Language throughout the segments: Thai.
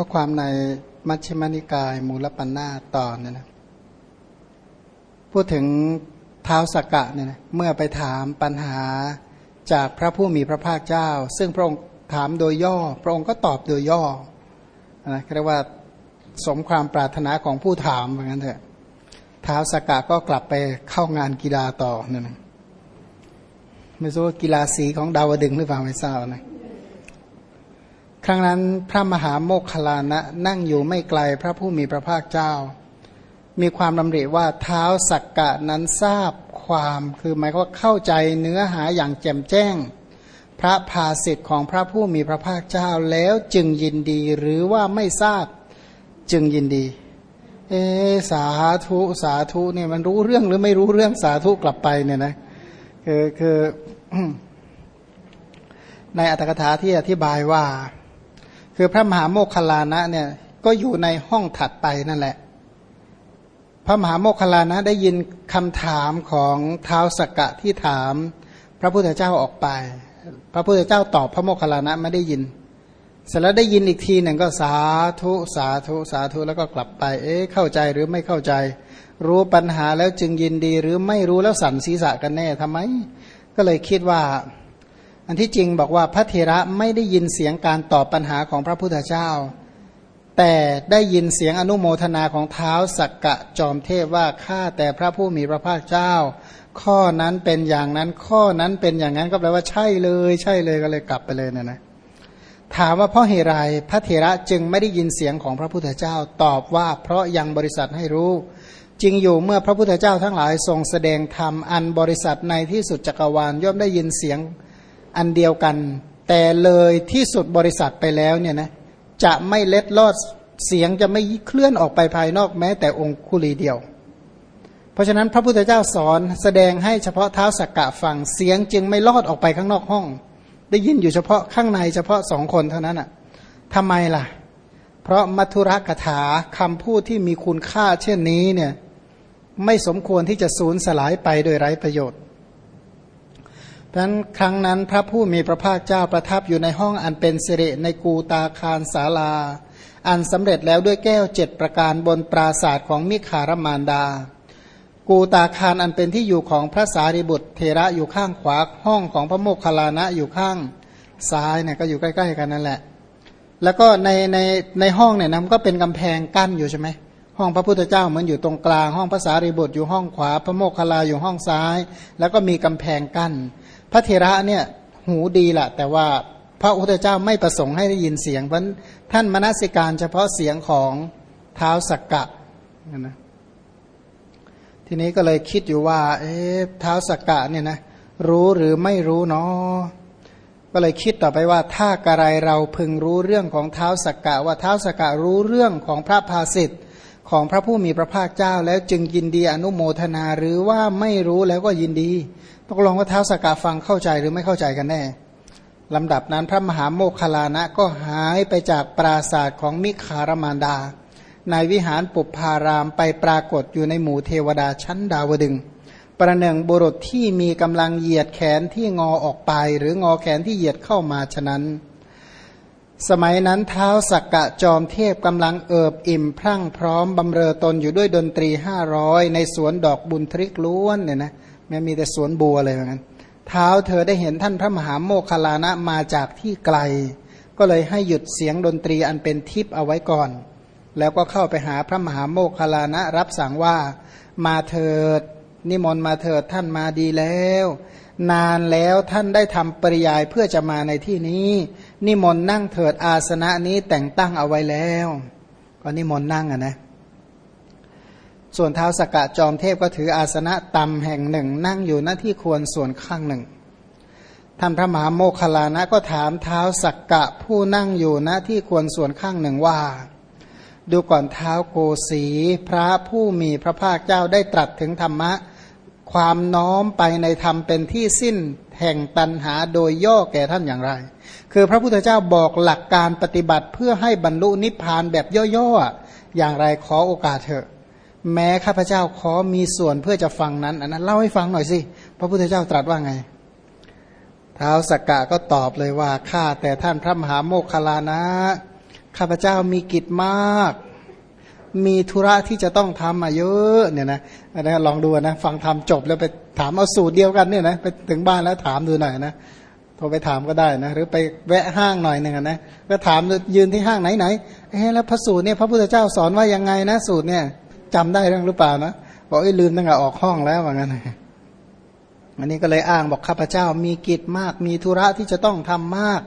ข้อความในมัชฌิมานิกาย มูลปัญนาตอนเนี่ยนะพูดถึงเท้าสกกะเนี่ยนะเมื่อไปถามปัญหาจากพระผู้มีพระภาคเจ้า ซึ่งพระองค์ถามโดยย่อ พระองค์ก็ตอบโดยย่อนะเรียกว่าสมความปรารถนาของผู้ถามเหมือนกันเถอะเท้าสกกะก็กลับไปเข้างานกีฬาต่อเนี่ยนะไม่รู้ว่ากีฬาสีของดาวดึงหรือเปล่าไม่ทราบนะ ครั้งนั้นพระมหาโมคคลานะนั่งอยู่ไม่ไกลพระผู้มีพระภาคเจ้า มีความดำริว่าเท้าสักกะนั้นทราบความคือหมายว่าเข้าใจเนื้อหาอย่างแจ่มแจ้ง พระภาสิทธิ์ของพระผู้มีพระภาคเจ้าแล้วจึงยินดีหรือว่าไม่ทราบจึงยินดี เอสาธุสาธุเนี่ยมันรู้เรื่องหรือไม่รู้เรื่องสาธุกลับไปเนี่ยนะคือคือในอัตถกถาที่อธิบายว่า คือพระมหาโมคคลานะเนี่ยก็อยู่ในห้องถัดไปนั่นแหละ พระมหาโมคคลานะได้ยินคำถามของเท้าสกกะที่ถาม พระพุทธเจ้าออกไป พระพุทธเจ้าตอบพระโมคคลานะไม่ได้ยิน เสร็จแล้วได้ยินอีกทีหนึ่งก็สาธุสาธุสาธุแล้วก็กลับไป เอ๊ะเข้าใจหรือไม่เข้าใจ รู้ปัญหาแล้วจึงยินดีหรือไม่รู้แล้วสั่นศีรษะกันแน่ทำไม ก็เลยคิดว่า อันที่จริงบอกว่าพระเทระไม่ได้ยินเสียงการตอบปัญหาของพระพุทธเจ้า แต่ได้ยินเสียงอนุโมทนาของเท้าสักกะจอมเทพว่าข้าแต่พระผู้มีพระภาคเจ้า ข้อนั้นเป็นอย่างนั้น ข้อนั้นเป็นอย่างนั้นก็แปลว่าใช่เลย ใช่เลยก็เลยกลับไปเลยนะนะถามว่าเพราะเหตุไรพระเถระจึงไม่ได้ยินเสียงของพระพุทธเจ้า ตอบว่าเพราะยังบริษัทให้รู้ จริงอยู่เมื่อพระพุทธเจ้าทั้งหลายทรงแสดงธรรมอันบริษัทในที่สุดจักรวาลย่อมได้ยินเสียง อันเดียวกัน แต่เลยที่สุดบริษัทไปแล้วเนี่ยนะจะไม่เล็ดลอดเสียงจะไม่เคลื่อนออกไปภายนอกแม้ แต่องคุลีเดียว เพราะฉะนั้นพระพุทธเจ้าสอนแสดงให้เฉพาะเท้าสักกะฟังเสียงจึงไม่ลอดออกไปข้างนอกห้อง ได้ยินอยู่เฉพาะข้างในเฉพาะสองคนเท่านั้นอะทำไมล่ะ เพราะมัทุรกถาคำพูดที่มีคุณค่าเช่นนี้เนี่ยไม่สมควรที่จะสูญสลายไปโดยไร้ประโยชน์ พราะนั้นครั้งนั้นพระผู้มีพระภาคเจ้าประทับอยู่ในห้องอันเป็นสิริในกูตาคารศาลา อันสำเร็จแล้วด้วยแก้วเจ็ดประการบนปราศาสตร์ของมิคารมานดา กูตาคารอันเป็นที่อยู่ของพระสารีบุตรเทระอยู่ข้างขวาห้องของพระโมคคัลลานะอยู่ข้างซ้ายเนี่ยก็อยู่ใกล้ ๆ กันนั่นแหละ แล้วก็ในในในห้องเนี่ยนะมันก็เป็นกำแพงกั้นอยู่ใช่ไหมห้องพระพุทธเจ้าเหมือนอยู่ตรงกลางห้องพระสารีบุตรอยู่ห้องขวา พระโมคคัลลาอยู่ห้องซ้าย แล้วก็มีกำแพงกั้น พระเทระเนี่ยหูดีแหละแต่ว่าพระพุทธเจ้าไม่ประสงค์ให้ได้ยินเสียงเพราะท่านมนสิการเฉพาะเสียงของเท้าสักกะนะทีนี้ก็เลยคิดอยู่ว่า เอ๊ะเท้าสักกะเนี่ยนะรู้หรือไม่รู้เนาะก็เลยคิดต่อไปว่าถ้ากระไรเราพึงรู้เรื่องของเท้าสักกะว่าเท้าสักกะรู้เรื่องของพระภาสิทธิ์ ของพระผู้มีพระภาคเจ้า แล้วจึงยินดีอนุโมทนาหรือว่าไม่รู้แล้วก็ยินดีตกลงว่าเท้าสกาฟังเข้าใจหรือไม่เข้าใจกันแน่ลำดับนั้นพระมหาโมคคลานะก็หายไปจากปราศาสตร์ของมิคารมานดา ในวิหารปุพารามไปปรากฏอยู่ในหมู่เทวดาชั้นดาวดึง ประหนึ่งบุรุษที่มีกำลังเหยียดแขนที่งอออกไป หรืองอแขนที่เหยียดเข้ามาฉะนั้น สมัยนั้นเท้าสักกะจอมเทพกำลังเอิบอิ่มพรั่งพร้อมบำเรอตนอยู่ด้วยดนตรีห้าร้อยในสวนดอกบุญทริกล้วนเนี่ยนะแม้มีแต่สวนบัวเลยเหมือนกันเท้าเธอได้เห็นท่านพระมหาโมคคลานะมาจากที่ไกล ก็เลยให้หยุดเสียงดนตรีอันเป็นทิพย์เอาไว้ก่อน แล้วก็เข้าไปหาพระมหาโมคคลานะรับสั่งว่ามาเถิด นิมนต์มาเถิดท่านมาดีแล้ว นานแล้วท่านได้ทำปริยายเพื่อจะมาในที่นี้ นิมนต์นั่งเถิดอาสนะนี้แต่งตั้งเอาไว้แล้ว ก็นิมนต์นั่งอะนะ ส่วนเท้าสกกะจอมเทพก็ถืออาสนะตำแห่งหนึ่ง นั่งอยู่หน้าที่ควรส่วนข้างหนึ่งท่านพระมหาโมคคลานะก็ถามเท้าสักกะผู้นั่งอยู่หน้าที่ควรส่วนข้างหนึ่งว่า ดูก่อนเท้าโกสีพระผู้มีพระภาคเจ้าได้ตรัสถึงธรรมะ ความน้อมไปในธรรมเป็นที่สิ้น แห่งตันหาโดยย่อแก่ท่านอย่างไร คือพระพุทธเจ้าบอกหลักการปฏิบัติเพื่อให้บรรลุนิพพานแบบย่อๆอย่างไรขอโอกาสเถอะ แม้ข้าพเจ้าขอมีส่วนเพื่อจะฟังนั้น อันนั้นเล่าให้ฟังหน่อยสิ พระพุทธเจ้าตรัสว่าไงท้าวสกกะก็ตอบเลยว่าข้าแต่ท่านพระมหาโมคคลานะ ข้าพเจ้ามีกิจมาก มีธุระที่จะต้องทำมาเยอะเนี่ยนะนะลองดูนะ ฟังทำจบแล้วไปถามเอาสูตรเดียวกันเนี่ยนะไปถึงบ้านแล้วถามดูหน่อยนะโทรไปถามก็ได้นะหรือไปแวะห้างหน่อยหนึ่งนะก็ถามยืนที่ห้างไหนไหนเอ๊แล้วพระสูตรเนี่ยพระพุทธเจ้าสอนว่ายังไงนะสูตรเนี่ยจำได้เรื่องหรือเปล่านะบอกไอ้ลืมตั้งแต่ออกห้องแล้วว่างั้นอันนี้ก็เลยอ้างบอกข้าพเจ้ามีกิจมาก มีธุระที่จะต้องทำมาก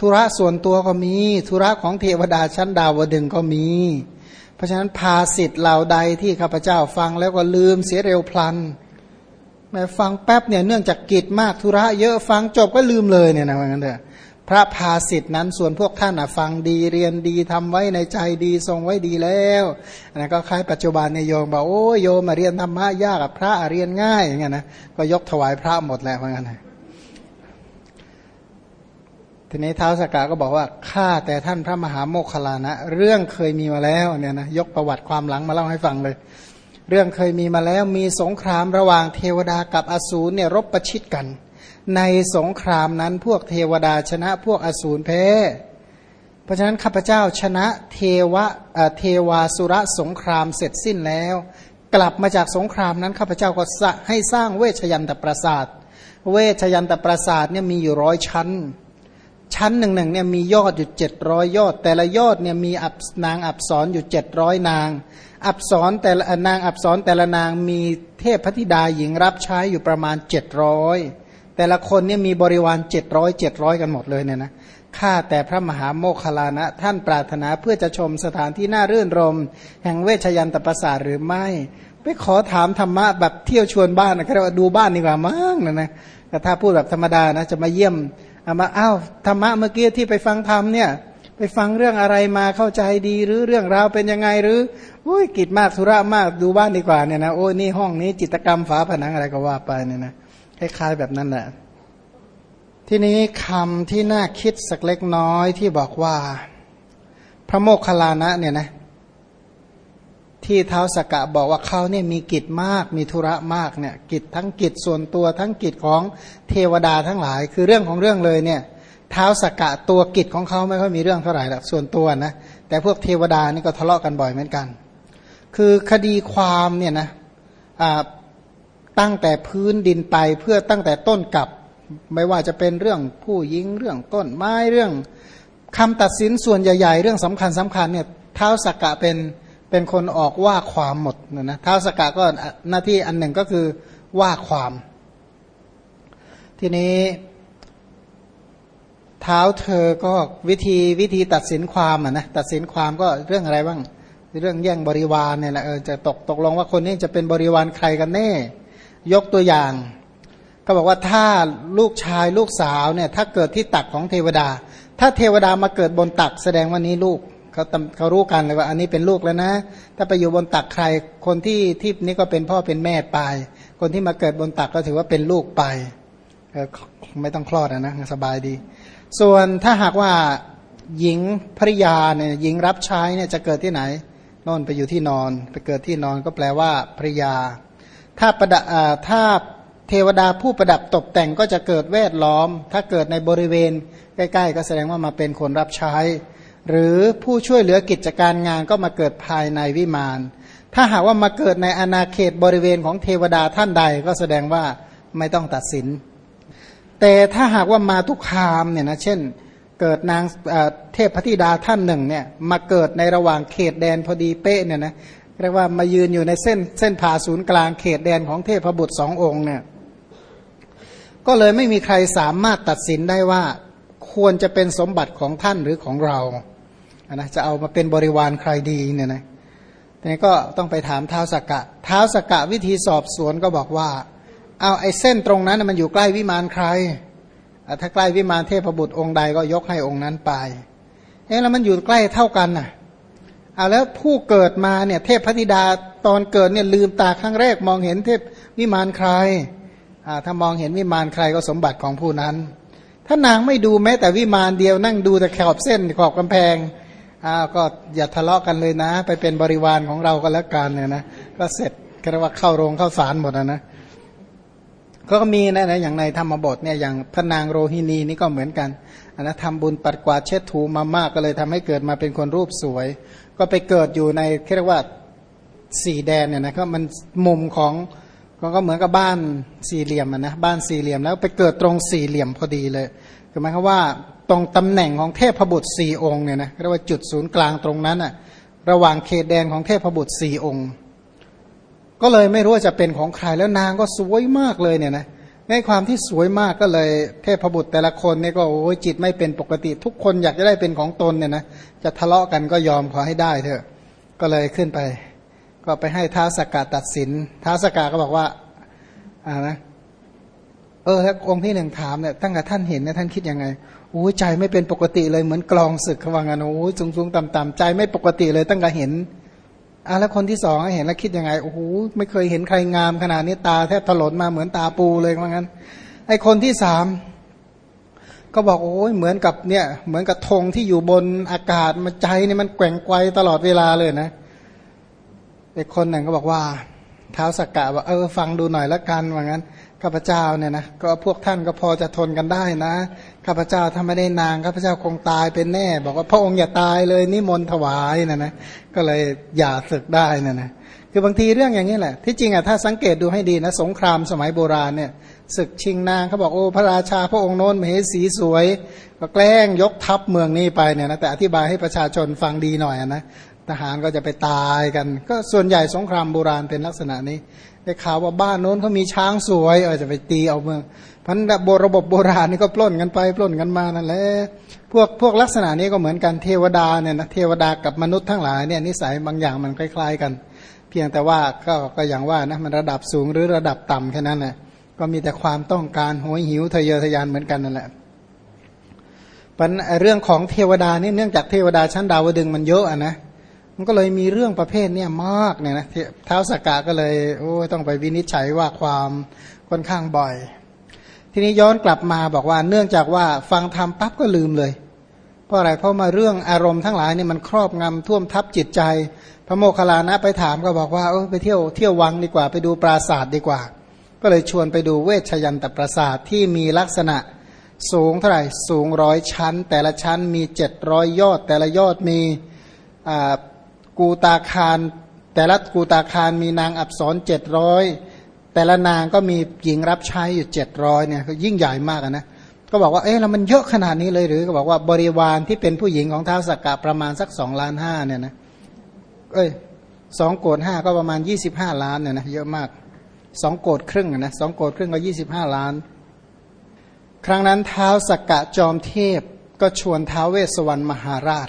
ธุระส่วนตัวก็มี ธุระของเทวดาชั้นดาวดึงก็มี เพราะฉะนั้นภาสิทธิ์เหล่าใดที่ข้าพเจ้าฟังแล้วก็ลืมเสียเร็วพลันแม้ฟังแป๊บเนี่ยเนื่องจากกิจมากธุระเยอะฟังจบก็ลืมเลยเนี่ยนะว่างั้นเถอะพระภาสิทธินั้นส่วนพวกท่านฟังดีเรียนดีทำไว้ในใจดีทรงไว้ดีแล้วอันนั้นก็คล้ายปัจจุบันในโยมบอกโอ้โยมมาเรียนธรรมะยากกับพระเรียนง่ายอย่างเงี้ยนะก็ยกถวายพระหมดแล้วเหมือนกัน ทีนี้เท้าสกกาก็บอกว่าข้าแต่ท่านพระมหาโมคคลานะ เรื่องเคยมีมาแล้วเนี่ยนะยกประวัติความหลังมาเล่าให้ฟังเลย เรื่องเคยมีมาแล้วมีสงครามระหว่างเทวดากับอสูรเนี่ยรบประชิดกัน ในสงครามนั้นพวกเทวดาชนะพวกอสูรแพ้เพราะฉะนั้นข้าพเจ้าชนะเทวะเทวาสุระสงครามเสร็จสิ้นแล้ว กลับมาจากสงครามนั้นข้าพเจ้าก็ให้สร้างเวชยันตปราสาท เวชยันตปราสาทเนี่ยมีอยู่ร้อยชั้น ชั้นหนึ่งหนึ่งเนี่ยมียอดอยู่เจ็ดร้อยยอด แต่ละยอดเนี่ยมีอับนางอับสรอยู่เจ็ดร้อยนาง อับสรแต่ละนางอับสรแต่ละนางมีเทพพธิดาหญิงรับใช้อยู่ประมาณเจ็ดร้อยแต่ละคนเนี่ยมีบริวารเจ็ดร้อยเจ็ดร้อยกันหมดเลยเนี่ยนะข้าแต่พระมหาโมคคลานะ ท่านปรารถนาเพื่อจะชมสถานที่น่ารื่นรม แห่งเวชยันตประสาทหรือไม่ ไปขอถามธรรมะแบบเที่ยวชวนบ้านนะเรียกว่าดูบ้านดีกว่ามั้งนะนะแต่ถ้าพูดแบบธรรมดานะจะมาเยี่ยม เอามาอ้าวธรรมะเมื่อกี้ที่ไปฟังธรรมเนี่ย ไปฟังเรื่องอะไรมาเข้าใจดีหรือเรื่องราวเป็นยังไงหรือโอ้ยกิจมากธุระมากดูบ้านดีกว่าเนี่ยนะโอ้ยนี่ห้องนี้จิตกรรมฝาผนังอะไรก็ว่าไปเนี่ยนะคล้ายๆแบบนั้นแหละทีนี้คำที่น่าคิดสักเล็กน้อยที่บอกว่า พระโมคคัลลานะเนี่ยนะ ที่เท้าสกะบอกว่าเขาเนี่ยมีกิจมากมีธุระมากเนี่ยกิจทั้งกิจส่วนตัวทั้งกิจของเทวดาทั้งหลาย คือเรื่องของเรื่องเลยเนี่ยเท้าสกะตัวกิจของเขาไม่ค่อยมีเรื่องเท่าไหร่หรอกส่วนตัวนะแต่พวกเทวดานี่ก็ทะเลาะกันบ่อยเหมือนกัน คือคดีความเนี่ยนะตั้งแต่พื้นดินไปเพื่อตั้งแต่ต้นกับ ไม่ว่าจะเป็นเรื่องผู้ยิงเรื่องต้นไม้เรื่องคำตัดสินส่วนใหญ่ ๆ เรื่องสำคัญสำคัญเนี่ยเท้าสกกะเป็น เป็นคนออกว่าความหมดนะนะเท้าสกกะก็หน้าที่อันหนึ่งก็คือว่าความ ทีนี้เท้าเธอก็วิธีวิธีตัดสินความอะนะตัดสินความก็เรื่องอะไรบ้างเรื่องแย่งบริวารเนี่ยแหละเออจะตกตกลงว่าคนนี้จะเป็นบริวารใครกันแน่ ยกตัวอย่าง ก็บอกว่าถ้าลูกชายลูกสาวเนี่ยถ้าเกิดที่ตักของเทวดา ถ้าเทวดามาเกิดบนตักแสดงว่านี้ลูก เขาเขารู้กันเลยว่า อันนี้เป็นลูกแล้วนะ ถ้าไปอยู่บนตักใครคนที่ที่นี้ก็เป็นพ่อเป็นแม่ไปคนที่มาเกิดบนตักก็ถือว่าเป็นลูกไปไม่ต้องคลอดนะสบายดี ส่วนถ้าหากว่าหญิงภริยาเนี่ยหญิงรับใช้เนี่ยจะเกิดที่ไหนนอนไปอยู่ที่นอน ไปเกิดที่นอนก็แปลว่าภริยา ถ้าประดาถ้าเทวดาผู้ประดับตกแต่งก็จะเกิดแวดล้อม ถ้าเกิดในบริเวณ ใกล้ ๆ ก็แสดงว่ามาเป็นคนรับใช้ หรือผู้ช่วยเหลือกิจการงานก็มาเกิดภายในวิมาน ถ้าหากว่ามาเกิดในอาณาเขตบริเวณของเทวดาท่านใดก็แสดงว่าไม่ต้องตัดสิน แต่ถ้าหากว่ามาทุกคามเนี่ยนะเช่น เกิดนางเทพพธิดาท่านหนึ่งเนี่ยมาเกิดในระหว่างเขตแดนพอดีเป๊ะเนี่ยนะเรียกว่ามายืนอยู่ในเส้นเส้นผ่าศูนย์กลางเขตแดนของเทพบุตรสององค์เนี่ยก็เลยไม่มีใครสามารถตัดสินได้ว่าควรจะเป็นสมบัติของท่านหรือของเรา นะจะเอามาเป็นบริวารใครดีเนี่ยนะทีนี้ก็ต้องไปถามเท้าสกกะเท้าสกกะวิธีสอบสวนก็บอกว่า เอาไอ้เส้นตรงนั้นมันอยู่ใกล้วิมานใคร ถ้าใกล้วิมานเทพบุตรองค์ใดก็ยกให้องค์นั้นไป เอ๊ะแล้วมันอยู่ใกล้เท่ากันน่ะ เอาแล้วผู้เกิดมาเนี่ยเทพพธิดาตอนเกิดเนี่ยลืมตาครั้งแรกมองเห็นเทพวิมานใคร ถ้ามองเห็นวิมานใครก็สมบัติของผู้นั้น ถ้านางไม่ดูแม้แต่วิมานเดียวนั่งดูแต่ขอบเส้นขอบกำแพง อ้าวก็อย่าทะเลาะกันเลยนะ ไปเป็นบริวารของเราก็แล้วกันเนี่ยนะก็เสร็จก็เรียกว่าเข้าโรงเข้าศาลหมดนะนะก็มีนะนะอย่างในธรรมบทเนี่ยอย่างพระนางโรฮินีนี่ก็เหมือนกันอันนะทำบุญปัดกวาดเช็ดถูมามากก็เลยทำให้เกิดมาเป็นคนรูปสวย ก็ไปเกิดอยู่ในเรียกว่าสี่แดนเนี่ยนะก็มันมุมของก็เหมือนกับบ้านสี่เหลี่ยมนะบ้านสี่เหลี่ยมแล้วไปเกิดตรงสี่เหลี่ยมพอดีเลย คือหมายความว่าตรงตำแหน่งของเทพบุตรสี่องค์เนี่ยนะเรียกว่าจุดศูนย์กลางตรงนั้นอะระหว่างเขตแดนของเทพบุตรสี่องค์ ก็เลยไม่รู้ว่าจะเป็นของใครแล้วนางก็สวยมากเลยเนี่ยนะในความที่สวยมากก็เลยเทพบุตรแต่ละคนเนี่ยก็โอ้ยจิตไม่เป็นปกติ ทุกคนอยากจะได้เป็นของตนเนี่ยนะจะทะเลาะกันก็ยอมขอให้ได้เถอะ ก็เลยขึ้นไป ก็ไปให้ท้าสกาตัดสินท้าสกาก็บอกว่าอ่านะ เออแล้วองค์ที่หนึ่งถามเนี่ยตั้งแต่ท่านเห็นเนี่ยท่านคิดยังไงโอ้ใจไม่เป็นปกติเลยเหมือนกลองศึกเขาว่างั้นโอ้สูงสูงต่ำต่ำใจไม่ปกติเลยตั้งแต่เห็นอะแล้วคนที่สองเห็นแล้วคิดยังไงโอ้โหไม่เคยเห็นใครงามขนาดนี้ตาแทบถลนมาเหมือนตาปูเลยว่างั้น ไอคนที่สามก็บอกโอ้ยเหมือนกับเนี่ยเหมือนกับธงที่อยู่บนอากาศมาใจเนี่ยมันแกว่งไกวตลอดเวลาเลยนะไอคนหนึ่งก็บอกว่าเท้าสักกะว่าเออฟังดูหน่อยละกันว่างั้น ข้าพเจ้าเนี่ยนะก็พวกท่านก็พอจะทนกันได้นะข้าพเจ้าถ้าไม่ได้นางข้าพเจ้าคงตายเป็นแน่ บอกว่าพระองค์อย่าตายเลยนิมนต์ถวายนะนะก็เลยอย่าศึกได้นะนะคือบางทีเรื่องอย่างนี้แหละที่จริงอะถ้าสังเกตดูให้ดีนะสงครามสมัยโบราณเนี่ยศึกชิงนางเขาบอกโอ้พระราชาพระองค์โน้นมเหสีสวย ก็แกล้งยกทัพเมืองนี้ไปเนี่ยนะแต่อธิบายให้ประชาชนฟังดีหน่อยนะทหารก็จะไปตายกัน ก็ส่วนใหญ่สงครามโบราณเป็นลักษณะนี้ ได้ข่าวว่าบ้านโน้นเขามีช้างสวยเออจะไปตีเอาเมืองพันโบระบบโบราณนี่ก็ปล้นกันไปปล้นกันมานั่นแหละพวกพวกลักษณะนี้ก็เหมือนกันเทวดาเนี่ยนะเทวดากับมนุษย์ทั้งหลายเนี่ยนิสัยบางอย่างมันคล้ายๆกัน เพียงแต่ว่าก็ก็อย่างว่านะมันระดับสูงหรือระดับต่ำแค่นั้นแหละก็มีแต่ความต้องการหวยหิวทะเยอทะยานเหมือนกันนั่นแหละปัญเรื่องของเทวดานี่เนื่องจากเทวดาชั้นดาวดึงมันเยอะอะนะ มันก็เลยมีเรื่องประเภทเนี่ยมากเนี่ยนะเท้าสกกาก็เลยโอ้ต้องไปวินิจฉัยว่าความค่อนข้างบ่อย ทีนี้ย้อนกลับมาบอกว่าเนื่องจากว่าฟังธรรมปั๊บก็ลืมเลย เพราะอะไรเพราะมาเรื่องอารมณ์ทั้งหลายเนี่ยมันครอบงำท่วมทับจิตใจ พระโมคคัลลานะไปถามก็บอกว่าเออไปเที่ยวเที่ยววังดีกว่าไปดูปราสาทดีกว่า ก็เลยชวนไปดูเวชยันตปราสาทที่มีลักษณะสูงเท่าไหร่สูงร้อยชั้น แต่ละชั้นมีเจ็ดร้อยยอด แต่ละยอดมีอ่า กูตาคารแต่ละกูตาคารมีนางอับสรเจ็ดร้อยแต่ละนางก็มีหญิงรับใช้อยู่เจ็ดร้อยเนี่ยยิ่งใหญ่มากนะก็บอกว่าเอ๊ะแล้วมันเยอะขนาดนี้เลยหรือก็บอกว่าบริวารที่เป็นผู้หญิงของท้าวสักกะประมาณสักสองล้านห้าเนี่ยนะเอ้ยสองโกดห้าก็ประมาณยี่สิบห้าล้านเนี่ยนะเยอะมากสองโกดครึ่งนะสองโกดครึ่งก็ยี่สิบห้าล้าน ครั้งนั้นท้าวสักกะจอมเทพก็ชวนท้าวเวสสวรรณมหาราช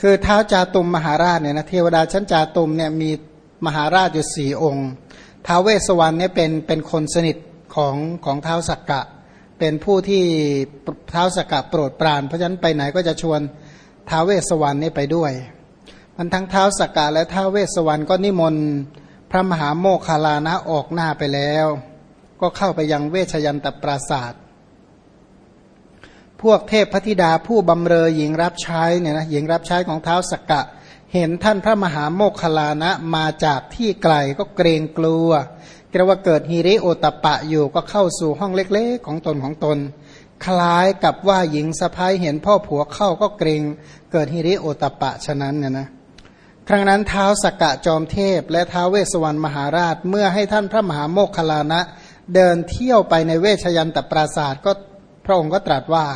คือเท้าจาตุมมหาราชเนี่ยนะเทวดาชั้นจาตุมเนี่ยมีมหาราชอยู่สี่องค์ท้าเวสวรรณเนี่ยเป็นเป็นคนสนิทของของเท้าสักกะ เป็นผู้ที่เท้าสักกะโปรดปราน เพราะฉะนั้นไปไหนก็จะชวนท้าเวสวรรณนี่ยไปด้วย มันทั้งเท้าสักกะและท้าเวสสวรรณก็นิมนต์พระมหาโมคคาลานะออกหน้าไปแล้ว ก็เข้าไปยังเวชยันตปราศาสตร์ พวกเทพพธิดาผู้บำเรอหญิงรับใช้เนี่ยนะหญิงรับใช้ของเท้าสกกะ เห็นท่านพระมหาโมคคลานะมาจากที่ไกลก็เกรงกลัวเรียกว่าเกิดฮิริโอตปะอยู่ก็เข้าสู่ห้องเล็กๆ ของตนของตน คล้ายกับว่าหญิงสะพ้ายเห็นพ่อผัวเข้าก็เกรงเกิดฮิริโอตปะฉะนั้นเนี่ยนะครั้งนั้นเท้าสกกะจอมเทพ และท้าเวสวรรณมหาราชเมื่อให้ท่านพระมหาโมคคลานะ เดินเที่ยวไปในเวชยันตปราศาสตร์ก็ ระองค์ก็ตรัสว่า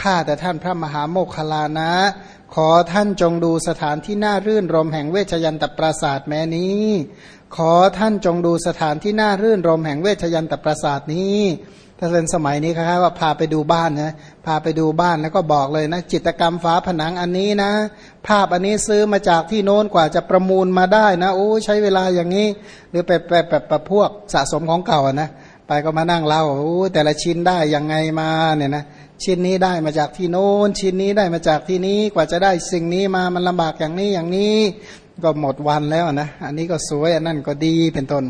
ข้าแต่ท่านพระมหาโมคคลานะ ขอท่านจงดูสถานที่น่ารื่นรมแห่งเวชยันตปราศาสตร์แม้นี้ ขอท่านจงดูสถานที่น่ารื่นรมแห่งเวชยันตปราศาสตร์นี้ ถ้าเป็นสมัยนี้ครับว่าพาไปดูบ้านนะพาไปดูบ้านแล้วก็บอกเลยนะ จิตกรรมฝาผนังอันนี้นะ ภาพอันนี้ซื้อมาจากที่โน้นกว่าจะประมูลมาได้นะโอ้ใช้เวลาอย่างนี้ หรือไปแบบแบบพวกสะสมของเก่านะ ไปก็มานั่งเล่าโอ้แต่ละชิ้นได้ยังไงมาเนี่ยนะชิ้นนี้ได้มาจากที่โน้น ชิ้นนี้ได้มาจากที่นี้กว่าจะได้สิ่งนี้มามันลำบากอย่างนี้อย่างนี้ ก็หมดวันแล้วนะ อันนี้ก็สวยอันนั้นก็ดีเป็นต้น